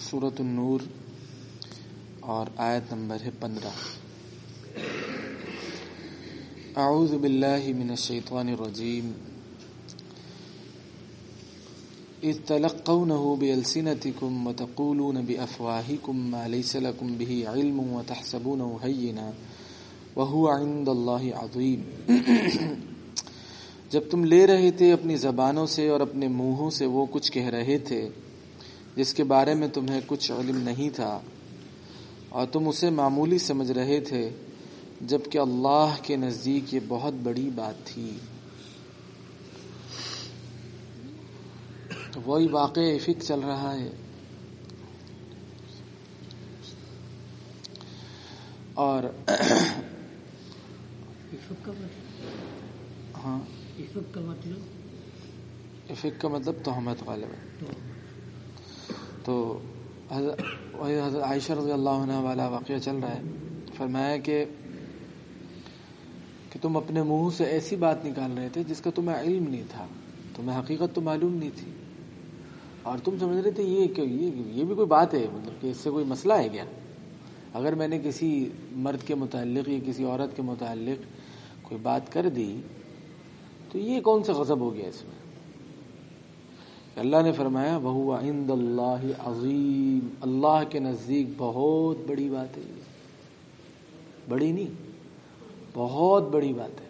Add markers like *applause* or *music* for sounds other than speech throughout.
سورت النور اور آیت نمبر ہے پندرہ۔ اعوذ باللہ من الشیطان الرجیم۔ اذ تلقونه بألسنتكم وتقولون بأفواهكم ما ليس لكم به علم وتحسبونه هينا وهو عند الله عظيم۔ جب تم لے رہے تھے اپنی زبانوں سے اور اپنے منہوں سے وہ کچھ کہہ رہے تھے جس کے بارے میں تمہیں کچھ علم نہیں تھا۔ اور تم اسے معمولی سمجھ رہے تھے جبکہ اللہ کے نزدیک یہ بہت بڑی بات تھی۔ وہی واقع فک چل رہا ہے۔ اور ہاں۔ افق کا مطلب؟ تہمت غالب ہے تو حضرت عائشہ رضی اللہ عنہ والا واقعہ چل رہا ہے۔ فرمایا کہ کہ تم اپنے منہ سے ایسی بات نکال رہے تھے جس کا تمہیں علم نہیں تھا۔ تمہیں حقیقت تو معلوم نہیں تھی۔ اور تم سمجھ رہے تھے یہ کہ یہ بھی کوئی بات ہے؟ مطلب کہ اس سے کوئی مسئلہ ہے کیا؟ اگر میں نے کسی مرد کے متعلق یا کسی عورت کے متعلق کوئی بات کر دی تو یہ کون سا غضب ہو گیا اس میں؟ اللہ نے فرمایا بہو عند اللہ عظیم اللہ کے نزدیک بہت بڑی بات ہے بڑی نہیں، بہت بڑی بات ہے۔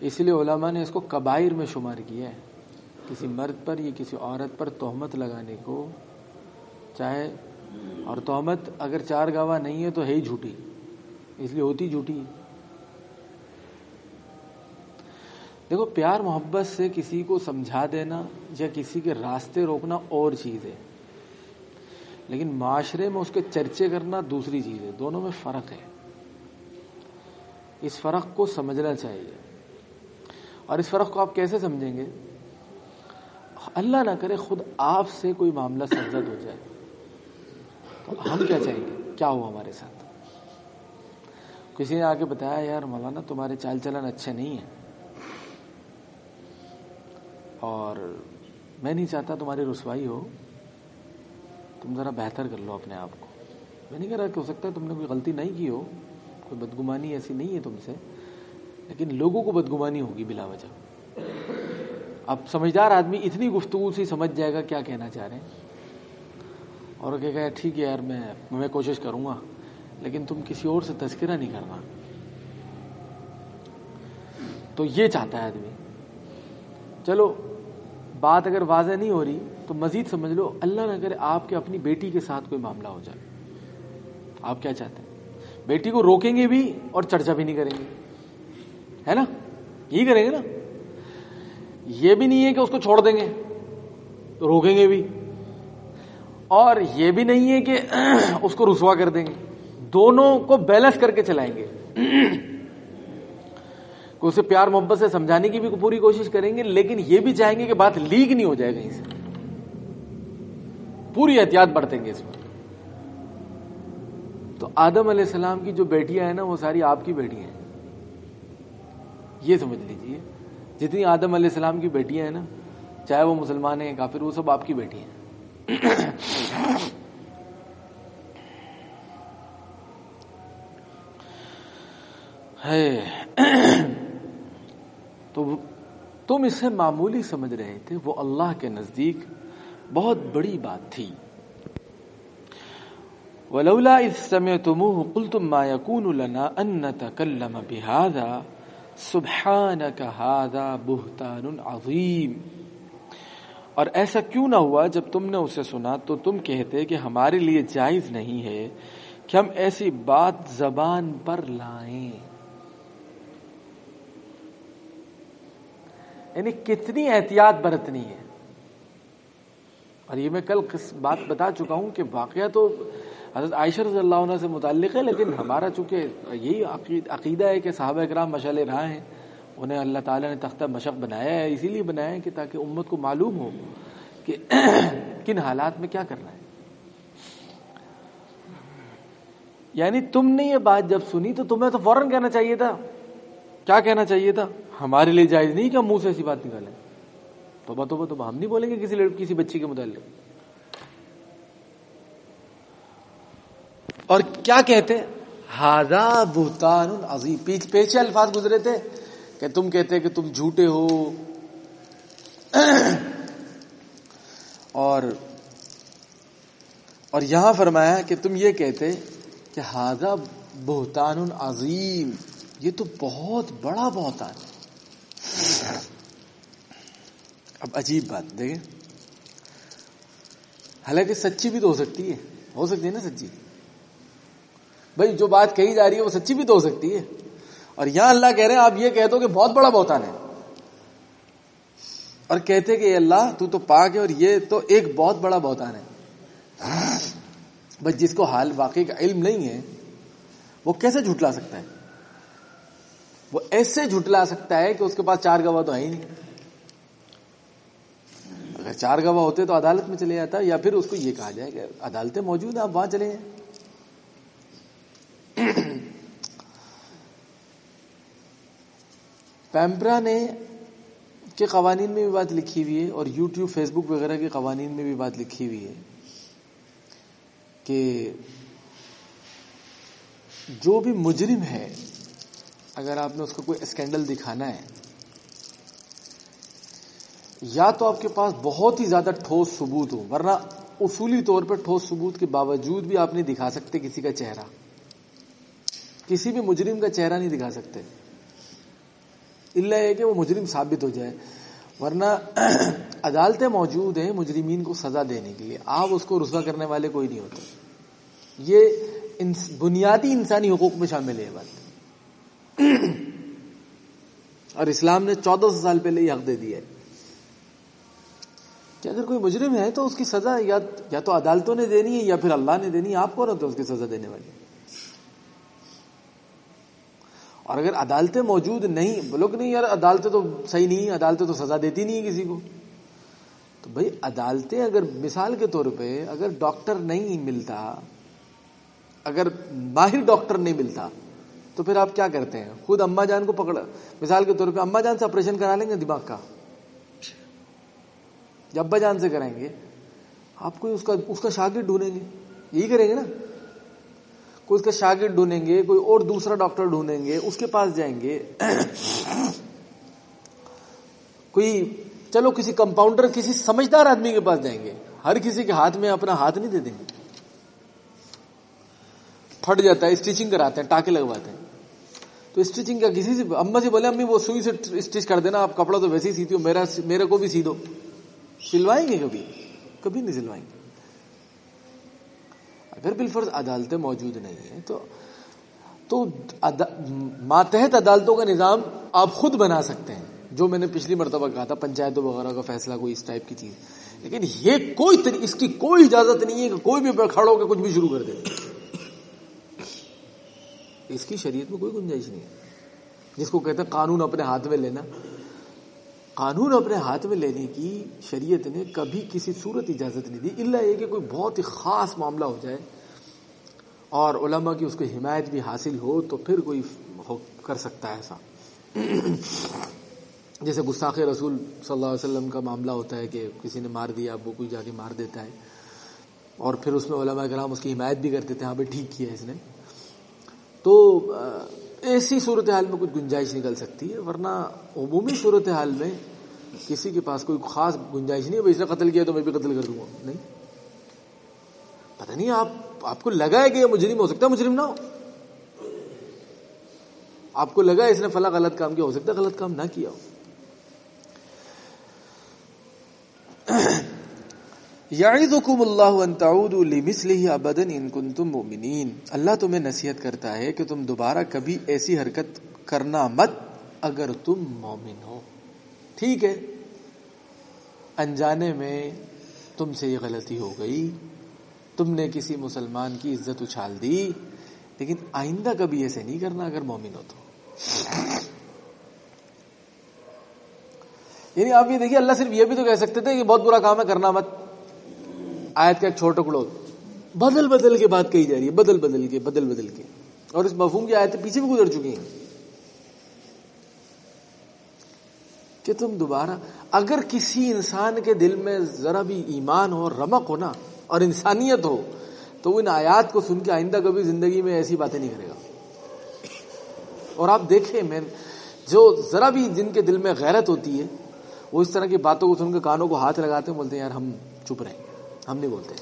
اس لیے علماء نے اس کو کبائر میں شمار کیا ہے۔ کسی مرد پر یا کسی عورت پر تہمت لگانے کو، چاہے، اور تہمت اگر چار گواہ نہیں ہے تو ہے ہی جھوٹی۔ اس لیے ہوتی جھوٹی۔ دیکھو، پیار محبت سے کسی کو سمجھا دینا یا کسی کے راستے روکنا اور چیز ہے۔ لیکن معاشرے میں اس کے چرچے کرنا دوسری چیز ہے، دونوں میں فرق ہے۔ اس فرق کو سمجھنا چاہیے۔ اور اس فرق کو آپ کیسے سمجھیں گے؟ اللہ نہ کرے خود آپ سے کوئی معاملہ سرزد ہو جائے۔ تو ہم کیا چاہیں گے؟ کیا ہوا ہمارے ساتھ؟ کسی نے آ کے بتایا، یار مولانا، تمہارے چال چلن اچھے نہیں ہیں۔ اور میں نہیں چاہتا تمہاری رسوائی ہو، تم ذرا بہتر کر لو اپنے آپ کو۔ میں نہیں کہہ رہا کہ ہو سکتا ہے تم نے کوئی غلطی نہیں کی ہو، کوئی بدگمانی ایسی نہیں ہے تم سے، لیکن لوگوں کو بدگمانی ہوگی بلا وجہ۔ اب سمجھدار آدمی اتنی گفتگو سے سمجھ جائے گا کیا کہنا چاہ رہے ہیں۔ اور کہ کہا ٹھیک ہے یار، میں میں کوشش کروں گا، لیکن تم کسی اور سے تذکرہ نہیں کرنا۔ تو یہ چاہتا ہے آدمی۔ چلو بات اگر واضح نہیں ہو رہی، تو مزید سمجھ لو، اللہ نہ کرے آپ کے اپنی بیٹی کے ساتھ کوئی معاملہ ہو جائے۔ آپ کیا چاہتے ہیں؟ بیٹی کو روکیں گے بھی اور چرچا بھی نہیں کریں گے۔ ہے نا؟ یہی کریں گے نا؟ یہ بھی نہیں ہے کہ اس کو چھوڑ دیں گے، روکیں گے بھی۔ اور یہ بھی نہیں ہے کہ اس کو رسوا کر دیں گے۔ دونوں کو بیلنس کر کے چلائیں گے۔ کہ اسے پیار محبت سے سمجھانے کی بھی پوری کوشش کریں گے، لیکن یہ بھی چاہیں گے کہ بات لیک نہیں ہو جائے کہیں سے۔ پوری احتیاط برتیں گے اس میں تو آدم علیہ السلام کی جو بیٹیاں ہیں نا، وہ ساری آپ کی بیٹیاں ہیں۔ یہ سمجھ لیجیے جتنی آدم علیہ السلام کی بیٹیاں ہیں نا، چاہے وہ مسلمان ہیں، کافر، وہ سب آپ کی بیٹی ہیں۔ ہے تو تم اسے معمولی سمجھ رہے تھے، وہ اللہ کے نزدیک بہت بڑی بات تھی۔ ولولا اذ سمعتموه قلتم ما يكون لنا ان نتكلم بهذا، سبحانك هذا بهتان عظيم۔ اور ایسا کیوں نہ ہوا جب تم نے اسے سنا تو تم کہتے کہ ہمارے لیے جائز نہیں ہے کہ ہم ایسی بات زبان پر لائیں۔ یعنی کتنی احتیاط برتنی ہے۔ اور یہ میں کل بات بتا چکا ہوں کہ واقعہ تو حضرت عائشہ رضی اللہ عنہ سے متعلق ہے، لیکن ہمارا چونکہ یہی عقیدہ ہے کہ صحابہ اکرام مشعل راہ ہیں، انہیں اللہ تعالیٰ نے تختہ مشق بنایا ہے، اسی لیے بنایا ہے کہ تاکہ امت کو معلوم ہو کہ *coughs* کن حالات میں کیا کرنا ہے۔ یعنی تم نے یہ بات جب سنی تو تمہیں تو فوراً کہنا چاہیے تھا۔ کیا کہنا چاہیے تھا؟ ہمارے لیے جائز نہیں کہ ہم منہ سے ایسی بات نکالیں۔ تو بتو تو ہم نہیں بولیں گے کسی لڑکی، کسی بچی کے متعلق۔ اور کیا کہتے ہاضا بہتان عظیم پیچھے پیچھے الفاظ گزرے تھے کہ تم کہتے کہ تم جھوٹے ہو۔ اور اور یہاں فرمایا کہ تم یہ کہتے کہ ہاضا بہتان عظیم یہ تو بہت بڑا بہتان ہے اب عجیب بات، دیکھیں۔ حالانکہ سچی بھی تو ہو سکتی ہے۔ ہو سکتی ہے نا سچی؟ بھائی، جو بات کہی جا رہی ہے وہ سچی بھی تو ہو سکتی ہے۔ اور یہاں اللہ کہہ رہے ہیں، آپ یہ کہہ دو کہ بہت بڑا بہتان ہے۔ اور کہتے کہ اللہ، تو تو پاک ہے اور یہ تو ایک بہت بڑا بہتان ہے۔ بس جس کو حال واقعی کا علم نہیں ہے، وہ کیسے جھٹلا سکتا ہے؟ وہ ایسے جھٹلا سکتا ہے کہ اس کے پاس چار گواہ تو ہے ہی نہیں۔ اگر چار گواہ ہوتے تو عدالت میں چلے جاتا یا پھر اس کو یہ کہا جائے کہ عدالتیں موجود ہیں، آپ وہاں چلے جائیں۔ *clears throat* پیمپرا نے کے قوانین میں بھی بات لکھی ہوئی ہے اور یوٹیوب، فیس بک وغیرہ کے قوانین میں بھی بات لکھی ہوئی ہے کہ جو بھی مجرم ہے اگر آپ نے اس کو کوئی اسکینڈل دکھانا ہے، یا تو آپ کے پاس بہت ہی زیادہ ٹھوس ثبوت ہو، ورنہ اصولی طور پر ٹھوس ثبوت کے باوجود بھی آپ نہیں دکھا سکتے کسی کا چہرہ۔ کسی بھی مجرم کا چہرہ نہیں دکھا سکتے۔ اللہ ہے کہ وہ مجرم ثابت ہو جائے۔ ورنہ عدالتیں موجود ہیں مجرمین کو سزا دینے کے لیے۔ آپ اس کو رسوا کرنے والے کوئی نہیں ہوتے۔ یہ بنیادی انسانی حقوق میں شامل ہے بات۔ اور اسلام نے چودہ سو سال پہلے یہ حق دے دیا ہے۔ کہ اگر کوئی مجرم ہے تو اس کی سزا یا تو عدالتوں نے دینی ہے یا پھر اللہ نے دینی ہے، آپ کو رہتے اس کی سزا دینے والی اور اگر عدالتیں موجود نہیں، بولو کہ نہیں یار، عدالتیں تو صحیح نہیں، عدالتیں تو سزا دیتی نہیں ہے کسی کو۔ تو بھائی، عدالتیں اگر مثال کے طور پہ اگر ڈاکٹر نہیں ملتا، اگر ماہر ڈاکٹر نہیں ملتا تو پھر آپ کیا کرتے ہیں؟ خود اما جان کو پکڑ مثال کے طور پہ اما جان سے آپریشن کرا لیں گے دماغ کا؟ جب ابا جان سے کریں گے، آپ کو اس کا اس کا شاگرد ڈھونڈیں گے۔ یہی کریں گے نا؟ کوئی اس کا شاگرد ڈھونڈیں گے، کوئی اور دوسرا ڈاکٹر ڈھونڈیں گے، اس کے پاس جائیں گے۔ کوئی، چلو کسی کمپاؤنڈر کسی سمجھدار آدمی کے پاس جائیں گے۔ ہر کسی کے ہاتھ میں اپنا ہاتھ نہیں دے دیں گے۔ پھٹ جاتا ہے اسٹیچنگ کراتے ہیں ٹاکے لگواتے ہیں۔ تو اسٹیچنگ کا کسی سے اما سے بولے، امی، وہ سوئی سے اسٹیچ کر دینا، آپ کپڑا تو ویسے ہی سیتی ہو، میرا میرے کو بھی سی دو سلوائیں گے کبھی؟ کبھی نہیں سلوائیں گے۔ اگر بالفرض عدالتیں موجود نہیں ہیں، تو تو ماتحت عدالتوں کا نظام آپ خود بنا سکتے ہیں۔ جو میں نے پچھلی مرتبہ کہا تھا، پنچایتوں وغیرہ کا فیصلہ، کوئی اس ٹائپ کی چیز۔ لیکن یہ کوئی اس کی کوئی اجازت نہیں ہے کہ کوئی بھی کھڑا ہو کے کچھ بھی شروع کر دے۔ اس کی شریعت میں کوئی گنجائش نہیں ہے۔ جس کو کہتے ہیں قانون اپنے ہاتھ میں لینا۔ قانون اپنے ہاتھ میں لینے کی شریعت نے کبھی کسی صورت اجازت نہیں دی۔ اللہ یہ کہ کوئی بہت ہی خاص معاملہ ہو جائے اور علماء کی اس کو حمایت بھی حاصل ہو تو پھر کوئی کر سکتا ہے ایسا۔ جیسے گستاخ رسول صلی اللہ علیہ وسلم کا معاملہ ہوتا ہے کہ کسی نے مار دیا، وہ کوئی جا کے مار دیتا ہے اور پھر اس میں علماء کرام اس کی حمایت بھی کرتے تھے ہاں بھائی ٹھیک کیا اس نے۔ تو ایسی صورتحال میں کچھ گنجائش نکل سکتی ہے، ورنہ عمومی صورتحال میں کسی کے پاس کوئی خاص گنجائش نہیں ہے اس نے قتل کیا تو میں بھی قتل کر دوں گا۔ نہیں۔ پتہ نہیں آپ آپ کو لگا ہے کہ یہ مجرم ہو سکتا ہے، مجرم نہ ہو۔ آپ کو لگا ہے اس نے فلاں غلط کام کیا، ہو سکتا ہے غلط کام نہ کیا ہو۔ یعظکم اللہ ان تعودوا لمثله ابدا ان کنتم مؤمنین۔ اللہ تمہیں نصیحت کرتا ہے کہ تم دوبارہ کبھی ایسی حرکت کرنا مت اگر تم مومن ہو۔ ٹھیک ہے۔ انجانے میں تم سے یہ غلطی ہو گئی۔ تم نے کسی مسلمان کی عزت اچھال دی، لیکن آئندہ کبھی ایسے نہیں کرنا اگر مومن ہو تو۔ یعنی آپ یہ دیکھیے، اللہ صرف یہ بھی تو کہہ سکتے تھے کہ بہت برا کام ہے، کرنا مت۔ آیت کا ایک چھوٹا ٹکڑو بدل بدل کے بات کہی جا رہی ہے، بدل بدل کے، بدل بدل کے۔ اور اس مفہوم کی آیتیں پیچھے بھی گزر چکی ہیں۔ کہ تم دوبارہ، اگر کسی انسان کے دل میں ذرا بھی ایمان ہو، رمق ہو نا، اور انسانیت ہو، تو وہ ان آیات کو سن کے آئندہ کبھی زندگی میں ایسی باتیں نہیں کرے گا۔ اور آپ دیکھیں، میں جو ذرا بھی جن کے دل میں غیرت ہوتی ہے، وہ اس طرح کی باتوں کو سن کے کانوں کو ہاتھ لگاتے ہیں، بولتے ہیں، یار ہم چپ رہے ہم نہیں بولتے۔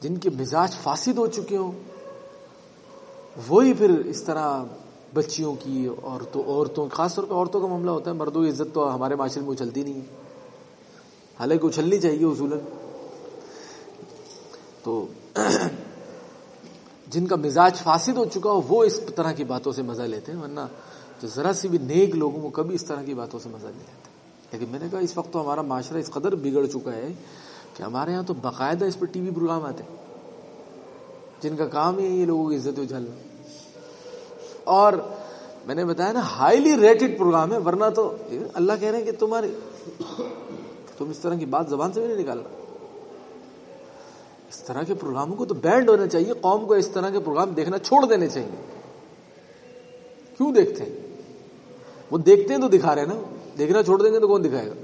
جن کے مزاج فاسد ہو چکے ہوں، وہی پھر اس طرح بچیوں کی عورتوں عورتوں، خاص طور پہ عورتوں کا معاملہ ہوتا ہے، مردوں کی عزت تو ہمارے معاشرے میں اچھلتی نہیں ہے۔ حالانکہ اچھلنی چاہیے اصول تو *clears throat* جن کا مزاج فاسد ہو چکا ہو، وہ اس طرح کی باتوں سے مزہ لیتے ہیں، ورنہ تو ذرا سی بھی نیک لوگوں کو کبھی اس طرح کی باتوں سے مزہ نہیں لیتے۔ لیکن میں نے کہا اس وقت تو ہمارا معاشرہ اس قدر بگڑ چکا ہے کہ ہمارے یہاں تو باقاعدہ اس پر ٹی وی پروگرام آتے ہیں، جن کا کام ہی یہ لوگوں کی عزت اچھالنا اور میں نے بتایا نا ہائیلی ریٹڈ پروگرام ہے، ورنہ تو اللہ کہہ رہے ہیں کہ تمہارے، تم اس طرح کی بات زبان سے بھی نہیں نکالنا اس طرح کے پروگراموں کو تو بینڈ ہونا چاہیے، قوم کو اس طرح کے پروگرام دیکھنا چھوڑ دینے چاہیے۔ کیوں دیکھتے ہیں؟ وہ دیکھتے ہیں تو دکھا رہے نا۔ دیکھنا چھوڑ دیں گے تو کون دکھائے گا؟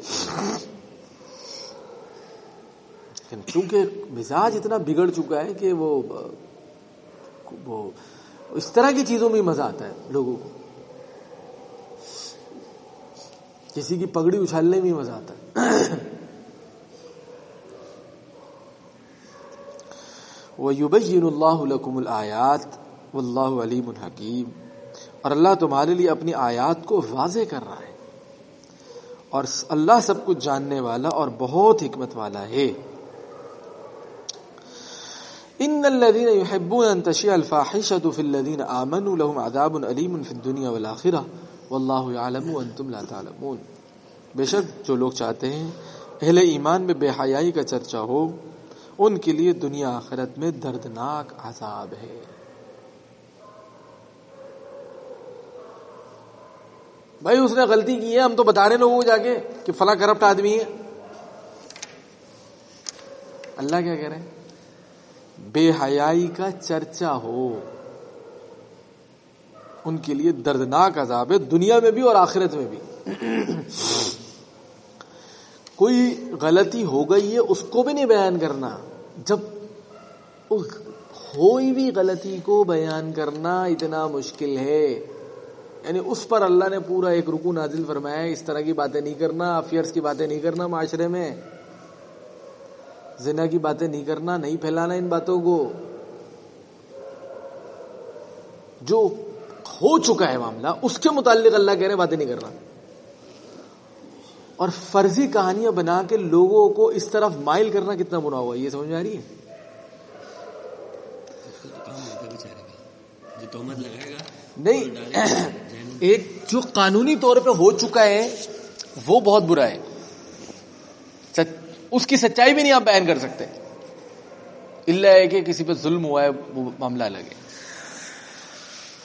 چونکہ مزاج اتنا بگڑ چکا ہے کہ وہ وہ اس طرح کی چیزوں میں مزہ آتا ہے لوگوں کو۔ کسی کی پگڑی اچھالنے میں مزہ آتا ہے۔ وہ یوبین اللہ لکم الآیات واللہ علیم الحکیم اور اللہ تمہارے لیے اپنی آیات کو واضح کر رہا ہے۔ اور اللہ سب کچھ جاننے والا اور بہت حکمت والا ہے۔ ان الذين يحبون ان تشيع الفاحشه في الذين امنوا لهم عذاب اليم في الدنيا والاخره والله يعلم وانتم لا تعلمون۔ بے شک جو لوگ چاہتے ہیں اہل ایمان میں بے حیائی کا چرچا ہو، ان کے لیے دنیا آخرت میں دردناک عذاب ہے۔ بھائی اس نے غلطی کی ہے، ہم تو بتا رہے لوگوں کو جا کے کہ فلاں کرپٹ آدمی ہے۔ اللہ کیا کہہ رہے ہیں؟ بے حیائی کا چرچا ہو۔ ان کے لیے دردناک عذاب ہے، دنیا میں بھی اور آخرت میں بھی۔ کوئی غلطی ہو گئی ہے، اس کو بھی نہیں بیان کرنا۔ جب ہوئی بھی غلطی کو بیان کرنا اتنا مشکل ہے۔ یعنی اس پر اللہ نے پورا ایک رکو نازل فرمایا اس طرح کی باتیں نہیں کرنا افیئرس کی باتیں نہیں کرنا معاشرے میں۔ زنا کی باتیں نہیں کرنا نہیں پھیلانا ان باتوں کو۔ جو ہو چکا ہے معاملہ اس کے متعلق اللہ کہہ رہے باتیں نہیں کرنا۔ اور فرضی کہانیاں بنا کے لوگوں کو اس طرف مائل کرنا کتنا برا ہوا یہ سمجھ میں آ رہی ہے؟ نہیں *coughs* ایک جو قانونی طور پہ ہو چکا ہے، وہ بہت برا ہے۔ اس کی سچائی بھی نہیں آپ بیان کر سکتے۔ اللہ ہے کہ کسی پہ ظلم ہوا ہے، وہ معاملہ الگ ہے۔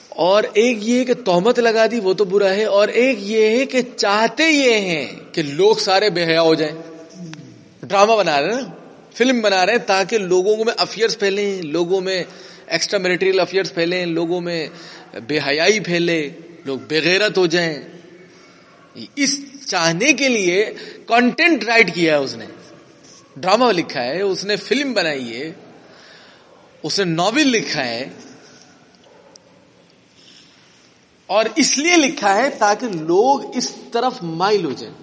اور ایک یہ کہ تومت لگا دی، وہ تو برا ہے۔ اور ایک یہ ہے کہ چاہتے یہ ہیں کہ لوگ سارے بے حیا ہو جائیں۔ ڈرامہ بنا رہے ہیں نا۔ فلم بنا رہے ہیں تاکہ لوگوں میں افیئرس پھیلیں، لوگوں میں ایکسٹرا میریٹریل افیئرس پھیلیں، لوگوں میں بے حیائی پھیلے۔ لوگ بےغیرت ہو جائیں۔ اس چاہنے کے لیے کانٹینٹ رائٹ کیا ہے اس نے۔ ڈرامہ لکھا ہے، اس نے فلم بنائی ہے۔ اس نے ناول لکھا ہے۔ اور اس لیے لکھا ہے تاکہ لوگ اس طرف مائل ہو جائیں۔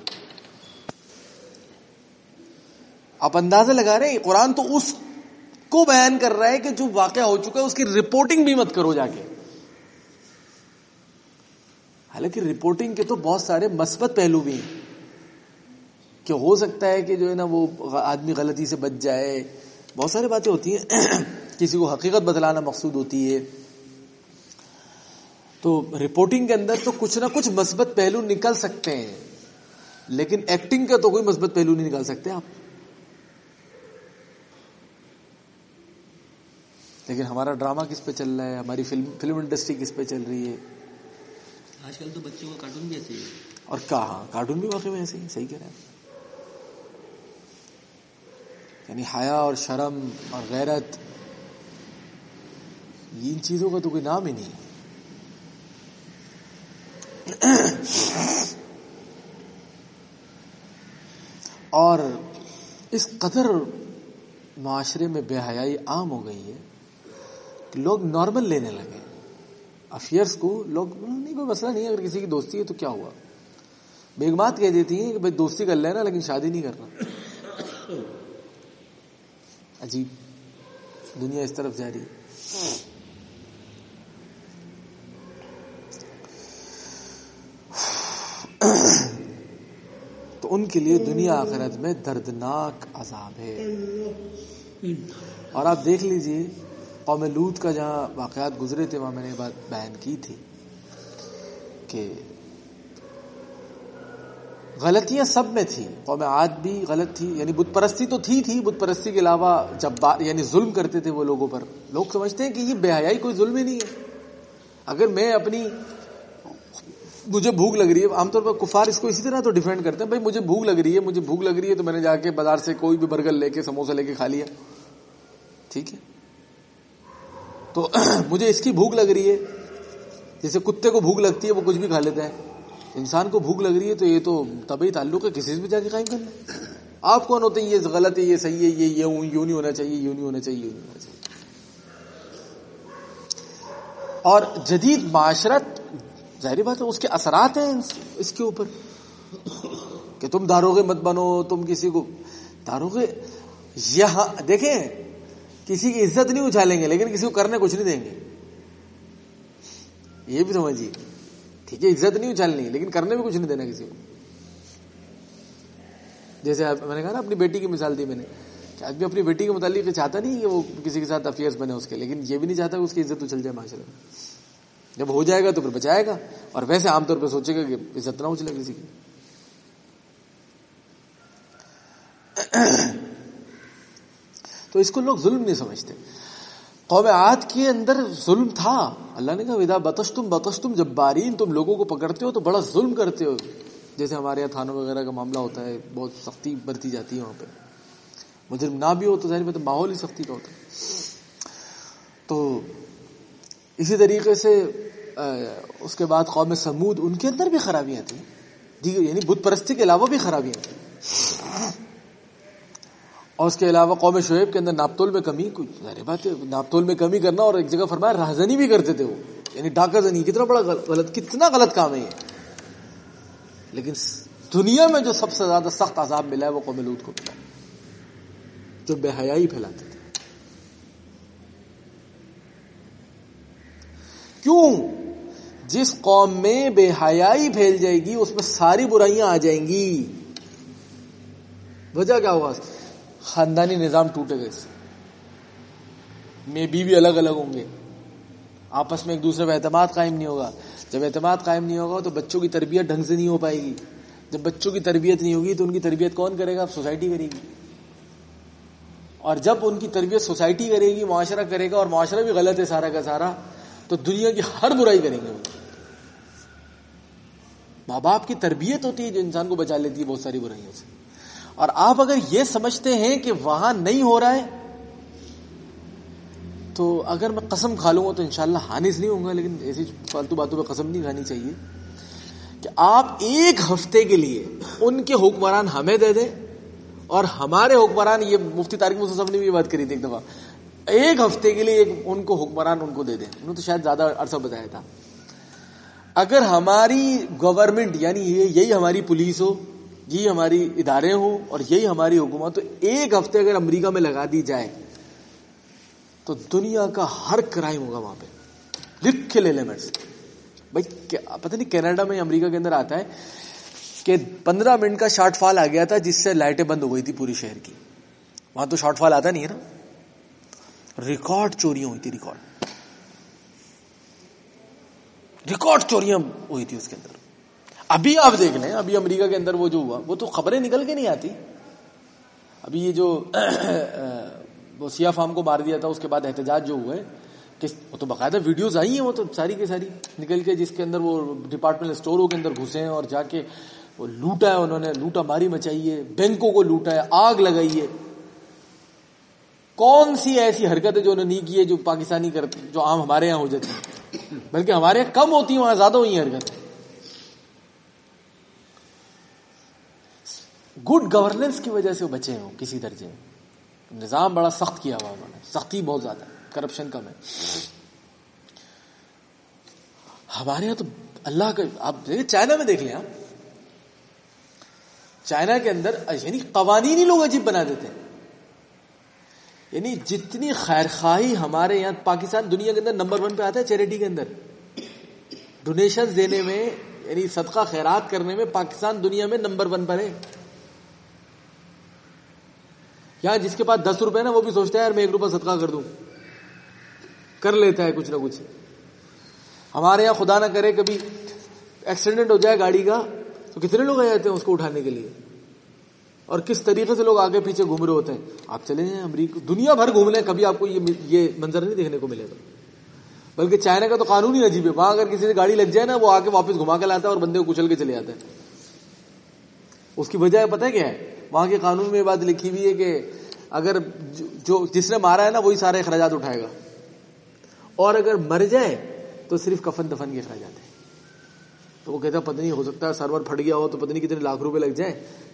آپ اندازہ لگا رہے ہیں، قرآن تو اس کو بیان کر رہا ہے کہ جو واقعہ ہو چکا ہے، اس کی رپورٹنگ بھی مت کرو جا کے۔ حالانکہ رپورٹنگ کے تو بہت سارے مثبت پہلو بھی ہیں۔ کہ ہو سکتا ہے کہ جو ہے نا وہ آدمی غلطی سے بچ جائے۔ بہت ساری باتیں ہوتی ہیں۔ *clears throat* کسی کو حقیقت بدلانا مقصود ہوتی ہے۔ تو رپورٹنگ کے اندر تو کچھ نہ کچھ مثبت پہلو نکل سکتے ہیں۔ لیکن ایکٹنگ کا تو کوئی مثبت پہلو نہیں نکال سکتے آپ۔ لیکن ہمارا ڈرامہ کس پہ چل رہا ہے؟ ہماری فلم فلم انڈسٹری کس پہ چل رہی ہے؟ آج کل تو بچوں کا کارٹون بھی ایسے ہی اور کہاں؟ کارٹون بھی واقعی میں ایسے ہی، صحیح کہہ رہے ہیں۔ یعنی حیا اور شرم اور غیرت ان چیزوں کا تو کوئی نام ہی نہیں۔ اور اس قدر معاشرے میں بے حیائی عام ہو گئی ہے کہ لوگ نارمل لینے لگے۔ افیئرس کو لوگ نہیں، کوئی مسئلہ نہیں اگر کسی کی دوستی ہے تو کیا ہوا؟ بیگمات کہہ دیتی ہیں کہ بھائی دوستی کر لینا، لیکن شادی نہیں کرنا۔ عجیب۔ دنیا اس طرف جا رہی ہے تو ان کے لیے دنیا آخرت میں دردناک عذاب ہے۔ اور آپ دیکھ لیجیے قوم لوت کا جہاں واقعات گزرے تھے، وہاں میں نے بات بیان کی تھی کہ غلطیاں سب میں تھی قوم عاد بھی غلط تھی یعنی بت پرستی تو تھی تھی، بت پرستی کے علاوہ جب یعنی ظلم کرتے تھے وہ لوگوں پر۔ لوگ سمجھتے ہیں کہ یہ بے حیائی کوئی ظلم ہی نہیں ہے۔ اگر میں اپنی مجھے بھوک لگ رہی ہے، عام طور پر کفار اس کو اسی طرح تو ڈیفینڈ کرتے ہیں، بھائی مجھے بھوک لگ رہی ہے، مجھے بھوک لگ رہی ہے تو میں نے جا کے بازار سے کوئی بھی برگر لے کے سموسا لے کے کھا لیا۔ ٹھیک ہے؟ تو *clears throat* مجھے اس کی بھوک لگ رہی ہے۔ جیسے کتے کو بھوک لگتی ہے، وہ کچھ بھی کھا لیتا ہے۔ انسان کو بھوک لگ رہی ہے تو یہ تو طبی تعلق ہے، کسی سے بھی جا کے قائم کرنا۔ آپ کون ہوتے ہیں؟ یہ غلط ہے، یہ صحیح ہے، یہ یوں نہیں ہونا چاہیے، یوں نہیں ہونا چاہیے، یوں نہیں ہونا چاہیے۔ اور جدید معاشرت، ظاہری بات ہے، اس کے اثرات ہیں اس کے اوپر۔ کہ تم داروغے مت بنو، تم کسی کو داروغے یہاں دیکھیں کسی کی عزت نہیں اچھالیں گے، لیکن کسی کو کرنے کچھ نہیں دیں گے۔ یہ بھی سمجھیے۔ ٹھیک ہے، عزت نہیں اچھالنی، لیکن کرنے بھی کچھ نہیں دینا کسی کو۔ جیسے میں نے کہا نا، اپنی بیٹی کی مثال دی میں نے۔ کہ آدمی اپنی بیٹی کے متعلق چاہتا نہیں کہ وہ کسی کے ساتھ افیئرس بنے اس کے، لیکن یہ بھی نہیں چاہتا کہ اس کی عزت اچھل جائے معاشرے میں جب ہو جائے گا تو پھر بچائے گا، اور ویسے عام طور پہ سوچے گا کہ عزت نہ اچھلے کسی کی۔ تو اس کو لوگ ظلم نہیں سمجھتے۔ قوم عاد کے اندر ظلم تھا۔ اللہ نے کہا ودا بتش تم بتش تم جب بارین تم لوگوں کو پکڑتے ہو تو بڑا ظلم کرتے ہو۔ جیسے ہمارے یہاں تھانوں وغیرہ کا معاملہ ہوتا ہے، بہت سختی برتی جاتی ہے وہاں پہ۔ مجرم نہ بھی ہو تو ظاہر میں تو ماحول ہی سختی کا ہوتا ہے۔ تو اسی طریقے سے اس کے بعد قوم سمود، ان کے اندر بھی خرابیاں تھیں۔ یعنی بت پرستی کے علاوہ بھی خرابیاں تھیں۔ اور اس کے علاوہ قوم شعیب کے اندر ناپتول میں کمی کچھ ظاہر بات ہے ناپتول میں کمی کرنا اور ایک جگہ فرمایا راہزنی بھی کرتے تھے وہ۔ یعنی ڈاکہ زنی، کتنا بڑا غلط کتنا غلط کام ہے یہ۔ لیکن دنیا میں جو سب سے زیادہ سخت عذاب ملا ہے وہ قوم لوت کو ملا۔ جو بے حیائی پھیلاتے تھے۔ کیوں؟ جس قوم میں بے حیائی پھیل جائے گی، اس میں ساری برائیاں آ جائیں گی۔ وجہ کیا ہوگا خاندانی نظام ٹوٹے گا اس میں بیوی الگ الگ ہوں گے۔ آپس میں ایک دوسرے پہ اعتماد قائم نہیں ہوگا۔ جب اعتماد قائم نہیں ہوگا تو بچوں کی تربیت ڈھنگ سے نہیں ہو پائے گی۔ جب بچوں کی تربیت نہیں ہوگی تو ان کی تربیت کون کرے گا؟ سوسائٹی کرے گی۔ اور جب ان کی تربیت سوسائٹی کرے گی، معاشرہ کرے گا اور معاشرہ بھی غلط ہے سارا کا سارا، تو دنیا کی ہر برائی کریں گے۔ ماں باپ کی تربیت ہوتی ہے جو انسان کو بچا لیتی ہے بہت ساری برائیوں سے۔ اور آپ اگر یہ سمجھتے ہیں کہ وہاں نہیں ہو رہا ہے، تو اگر میں قسم کھا لوں گا تو انشاءاللہ ہانس نہیں ہوں گا، لیکن ایسی فالتو باتوں پہ قسم نہیں کھانی چاہیے کہ آپ ایک ہفتے کے لیے ان کے حکمران ہمیں دے دیں اور ہمارے حکمران، یہ مفتی تاریخ مصحف نے بھی یہ بات کری تھی ایک دفعہ، ایک ہفتے کے لیے ان کو حکمران ان کو دے دیں۔ انہوں نے تو شاید زیادہ عرصہ بتایا تھا۔ اگر ہماری گورنمنٹ یعنی یہی ہماری پولیس ہو یہی ہماری ادارے ہوں اور یہی ہماری حکومت تو ایک ہفتے اگر امریکہ میں لگا دی جائے تو دنیا کا ہر کرائم ہوگا وہاں پہ۔ لکھ کے لے لیں بھائی پتہ نہیں کینیڈا میں امریکہ کے اندر آتا ہے کہ پندرہ منٹ کا شارٹ فال آ گیا تھا جس سے لائٹیں بند ہو گئی تھی پوری شہر کی۔ وہاں تو شارٹ فال آتا نہیں ہے نا۔ ریکارڈ چوریاں ہوئی تھی، ریکارڈ۔ ریکارڈ چوریاں ہوئی تھی اس کے اندر۔ ابھی آپ دیکھ لیں، ابھی امریکہ کے اندر وہ جو ہوا، وہ تو خبریں نکل کے نہیں آتی۔ ابھی یہ جو *coughs* وہ سیاہ فام کو مار دیا تھا، اس کے بعد احتجاج جو ہوئے کہ وہ تو باقاعدہ ویڈیوز آئی ہیں، وہ تو ساری کی ساری نکل کے جس کے اندر وہ ڈپارٹمنٹ اسٹوروں کے اندر گھسے ہیں اور جا کے وہ لوٹا ہے، انہوں نے لوٹا ماری مچائی ہے، بینکوں کو لوٹا ہے، آگ لگائی ہے۔ کون سی ایسی حرکت ہے جو انہوں نے نہیں کی ہے جو پاکستانی کرتے جو عام ہمارے یہاں ہو جاتی ہیں بلکہ ہمارے یہاں کم ہوتی ہیں، وہاں زیادہ ہوئی ہیں حرکتیں۔ گڈ گورننس کی وجہ سے وہ بچے ہوں، کسی درجے۔ میں نظام بڑا سخت کیا ہوا انہوں نے۔ سختی بہت زیادہ کرپشن کم ہے۔ ہمارے یہاں تو اللہ کا، آپ چائنا میں دیکھ لیں آپ۔ چائنا کے اندر یعنی قوانین ہی لوگ عجیب بنا دیتے ہیں۔ یعنی جتنی خیر خواہی ہمارے یہاں پاکستان دنیا کے اندر نمبر ون پہ آتا ہے، چیریٹی کے اندر۔ ڈونیشن دینے میں یعنی صدقہ خیرات کرنے میں پاکستان دنیا میں نمبر ون پر ہے۔ یہاں جس کے پاس دس روپے نا، وہ بھی سوچتا ہے یار میں ایک روپے صدقہ کر دوں۔ کر لیتا ہے کچھ نہ کچھ۔ ہمارے یہاں خدا نہ کرے کبھی ایکسیڈنٹ ہو جائے گاڑی کا، تو کتنے لوگ آ جاتے ہیں اس کو اٹھانے کے لیے؟ اور کس طریقے سے لوگ آگے پیچھے گھوم رہے ہوتے ہیں؟ آپ چلے جائیں امریکہ، دنیا بھر گھوم لیں، کبھی آپ کو یہ منظر نہیں دیکھنے کو ملے گا بلکہ چائنا کا تو قانون ہی عجیب ہے۔ وہاں اگر کسی سے گاڑی لگ جائے نا، وہ آ کے واپس گھما کے لاتا ہے اور بندے کو کچل کے چلے جاتا ہے اس کی وجہ پتہ کیا ہے؟ وہاں کے قانون میں یہ بات لکھی ہوئی ہے کہ اگر جو جس نے مارا ہے نا، وہی سارے اخراجات اٹھائے گا۔ اور اگر مر جائے تو صرف کفن دفن کے اخراجات ہیں۔ تو وہ کہتا پتہ نہیں، ہو سکتا ہے سرور پھٹ گیا ہو تو پتہ نہیں کتنے لاکھ روپے لگ جائیں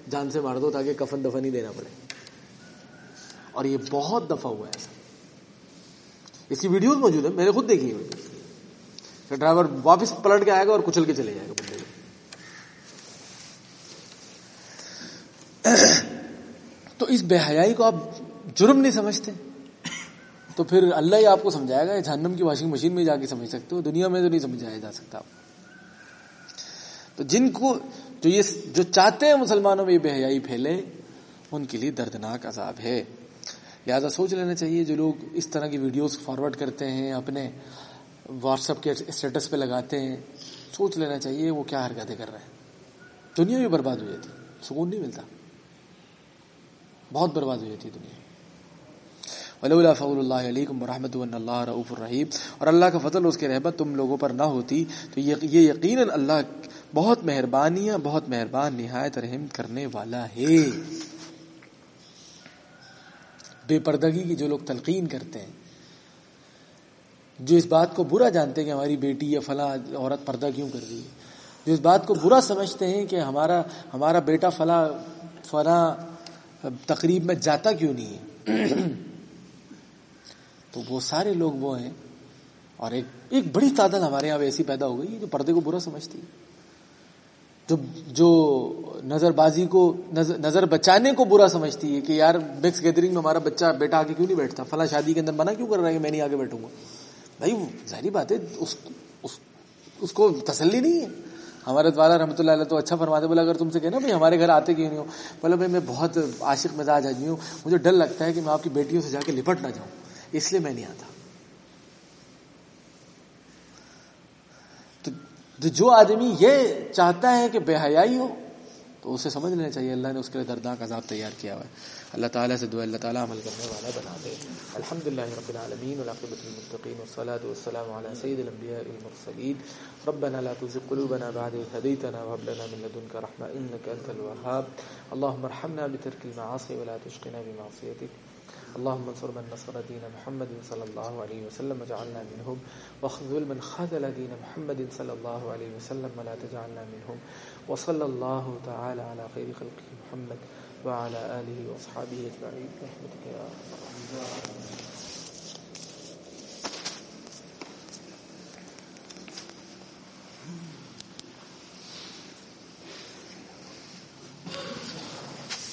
جان سے مار دو تاکہ کفن دفن ہی دینا پڑے۔ اور یہ بہت دفعہ ہوا ہے ایسا۔ اس کی ویڈیوز موجود ہے میں نے خود دیکھی ہے ڈرائیور واپس پلٹ کے آئے گا اور کچل کے چلے جائے گا بندے تو اس بے حیائی کو آپ جرم نہیں سمجھتے۔ تو پھر اللہ ہی آپ کو سمجھائے گا جہنم کی واشنگ مشین میں جا کے سمجھ سکتے ہو، دنیا میں تو نہیں سمجھایا جا سکتا۔ تو جن کو، جو یہ، جو چاہتے ہیں مسلمانوں میں یہ بے حیائی پھیلے، ان کے لیے دردناک عذاب ہے۔ لہٰذا سوچ لینا چاہیے، جو لوگ اس طرح کی ویڈیوز فارورڈ کرتے ہیں، اپنے واٹس ایپ کے اسٹیٹس پہ لگاتے ہیں، سوچ لینا چاہیے وہ کیا حرکتیں کر رہے ہیں۔ دنیا بھی برباد ہو جاتی، سکون نہیں ملتا۔ بہت برباد ہو جاتی دنیا ولی فضل اللہ علیکم ورحمۃ اللہ رعف الرحیم۔ اور اللہ کا فضل اس کے رحمت تم لوگوں پر نہ ہوتی۔ تو یہ یقیناً اللہ بہت مہربانیاں، بہت مہربان نہایت رحم کرنے والا ہے۔ بے پردگی کی جو لوگ تلقین کرتے ہیں، جو اس بات کو برا جانتے ہیں کہ ہماری بیٹی یا فلاں عورت پردہ کیوں کر رہی ہے۔ جو اس بات کو برا سمجھتے ہیں کہ ہمارا ہمارا بیٹا فلاں فلاں تقریب میں جاتا کیوں نہیں ہے؟ تو وہ سارے لوگ وہ ہیں اور ایک ایک بڑی تعداد ہمارے یہاں ایسی پیدا ہو گئی جو پردے کو برا سمجھتی ہے۔ جو جو نظر بازی کو نظر بچانے کو برا سمجھتی ہے کہ یار مکس گیدرنگ میں ہمارا بچہ بیٹا آگے کیوں نہیں بیٹھتا؟ فلاں شادی کے اندر منع کیوں کر رہا ہے کہ میں نہیں آگے بیٹھوں گا؟ بھائی ظاہری بات ہے اس, اس, اس کو تسلی نہیں ہے۔ ہمارے دوارا رحمۃ اللہ علیہ تو اچھا فرماتے بولا اگر تم سے کہنا بھائی ہمارے گھر آتے کیوں نہیں ہو؟ بولا بھائی میں بہت عاشق مزاج آدمی ہوں، مجھے ڈر لگتا ہے کہ میں آپ کی بیٹیوں سے جا کے لپٹ نہ جاؤں، اس لیے میں نہیں آتا۔ تو جو آدمی یہ چاہتا ہے کہ بے حیائی ہو تو اسے سمجھ لینا چاہیے، اللہ نے اس کے لیے دردناک عذاب تیار کیا ہوا ہے۔ اللہ تعالیٰ سے دعا، اللہ تعالیٰ عمل کرنے والا بنا دے۔ الحمد للہ رب العالمین، والعاقبۃ للمتقین، والصلاة والسلام على سید الانبیاء والمرسلین ربنا لا تزغ قلوبنا بعد إذ هديتنا وهب لنا من لدنك رحمة إنك أنت الوهاب۔ اللهم ارحمنا بترك المعاصي ولا تشقنا بمعصيتك۔ اللهم انصر من نصر دين محمد صلى الله عليه وسلم وجعلنا منهم۔ واخذل من خذل دين محمد صلى الله عليه وسلم ولا تجعلنا منهم۔ وصلى الله تعالى على خير خلقه محمد وعلى آله وأصحابه أجمعين. رحمتك يا رب